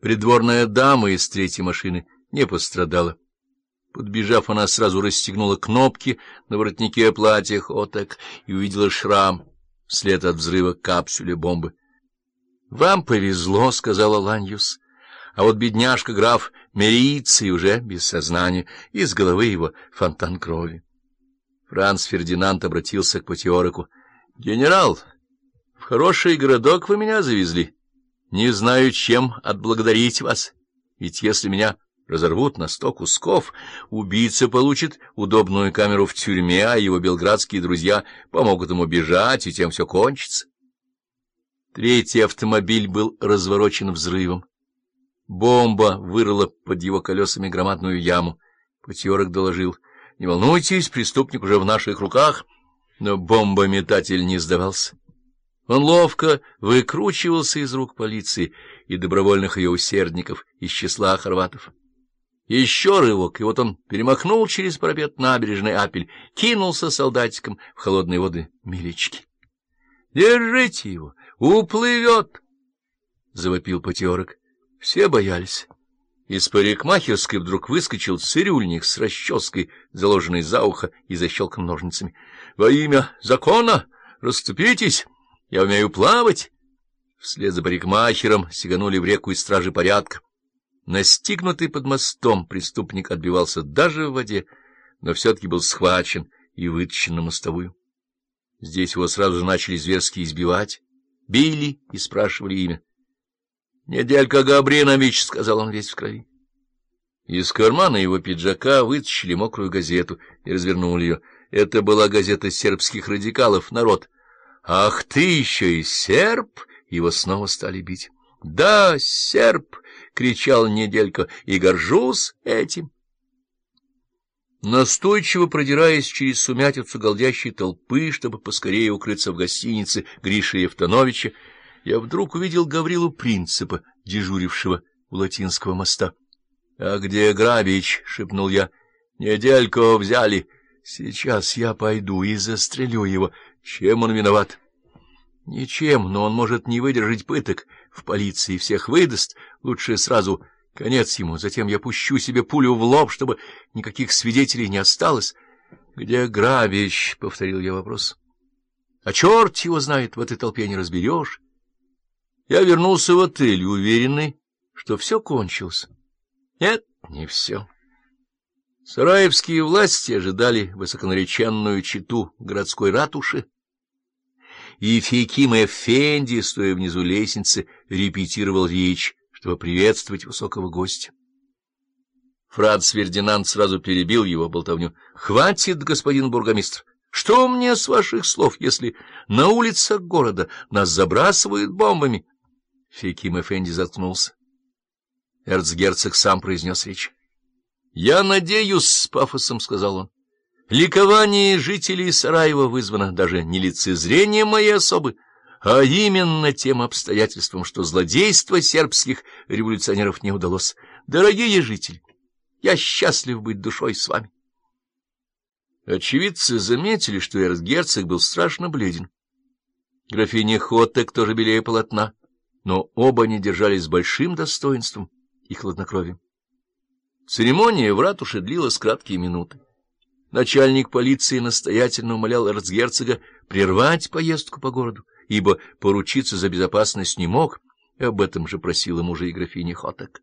Придворная дама из третьей машины не пострадала. Подбежав, она сразу расстегнула кнопки на воротнике платья Хотек и увидела шрам вслед от взрыва капсюля бомбы. — Вам повезло, — сказала Ланьюс. А вот бедняжка граф Мериций уже без сознания, из головы его фонтан крови. Франц Фердинанд обратился к Патиорику. — Генерал, в хороший городок вы меня завезли. Не знаю, чем отблагодарить вас, ведь если меня разорвут на сто кусков, убийца получит удобную камеру в тюрьме, а его белградские друзья помогут ему бежать, и тем все кончится. Третий автомобиль был разворочен взрывом. Бомба вырыла под его колесами громадную яму. Патерок доложил. — Не волнуйтесь, преступник уже в наших руках. Но бомбометатель не сдавался. Он ловко выкручивался из рук полиции и добровольных ее усердников из числа хорватов. Еще рывок, и вот он перемахнул через парапет набережной Апель, кинулся солдатиком в холодные воды милички. — Держите его! Уплывет! — завопил потерок. Все боялись. Из парикмахерской вдруг выскочил цирюльник с расческой, заложенной за ухо и защелком ножницами. — Во имя закона расступитесь! Я умею плавать! Вслед за парикмахером сиганули в реку и стражи порядка. Настигнутый под мостом преступник отбивался даже в воде, но все-таки был схвачен и вытащен на мостовую. Здесь его сразу же начали зверски избивать, били и спрашивали имя. — Неделька Габринович, — сказал он весь в крови. Из кармана его пиджака вытащили мокрую газету и развернули ее. Это была газета сербских радикалов «Народ». — Ах ты еще и серб! Его снова стали бить. — Да, серб! — кричал Неделька, — и горжусь этим. Настойчиво продираясь через сумятицу голдящей толпы, чтобы поскорее укрыться в гостинице Гриши Евтановича, я вдруг увидел Гаврилу Принципа, дежурившего у Латинского моста. — А где Грабич? — шепнул я. — Недельку взяли. Сейчас я пойду и застрелю его. Чем он виноват? — Ничем, но он может не выдержать пыток. В полиции всех выдаст. Лучше сразу конец ему. Затем я пущу себе пулю в лоб, чтобы никаких свидетелей не осталось. — Где Грабич? — повторил я вопрос. — А черт его знает, в этой толпе не разберешь. Я вернулся в отель, уверенный, что все кончилось. Нет, не все. Сараевские власти ожидали высоконареченную читу городской ратуши, и Феким Эфенди, стоя внизу лестницы, репетировал речь, чтобы приветствовать высокого гостя. Франц Фердинанд сразу перебил его болтовню. — Хватит, господин бургомистр! Что мне с ваших слов, если на улицах города нас забрасывают бомбами? Феким Эфенди заткнулся. Эрцгерцог сам произнес речь. — Я надеюсь, — с пафосом сказал он, — ликование жителей Сараева вызвано даже не лицезрением моей особы, а именно тем обстоятельством, что злодейство сербских революционеров не удалось. Дорогие жители, я счастлив быть душой с вами. Очевидцы заметили, что эрцгерцог был страшно бледен. Графиня Хоттек тоже белее полотна но оба они держались с большим достоинством и хладнокровием. Церемония в ратуше длилась краткие минуты. Начальник полиции настоятельно умолял эрцгерцога прервать поездку по городу, ибо поручиться за безопасность не мог, и об этом же просила мужа и графиня Хотек.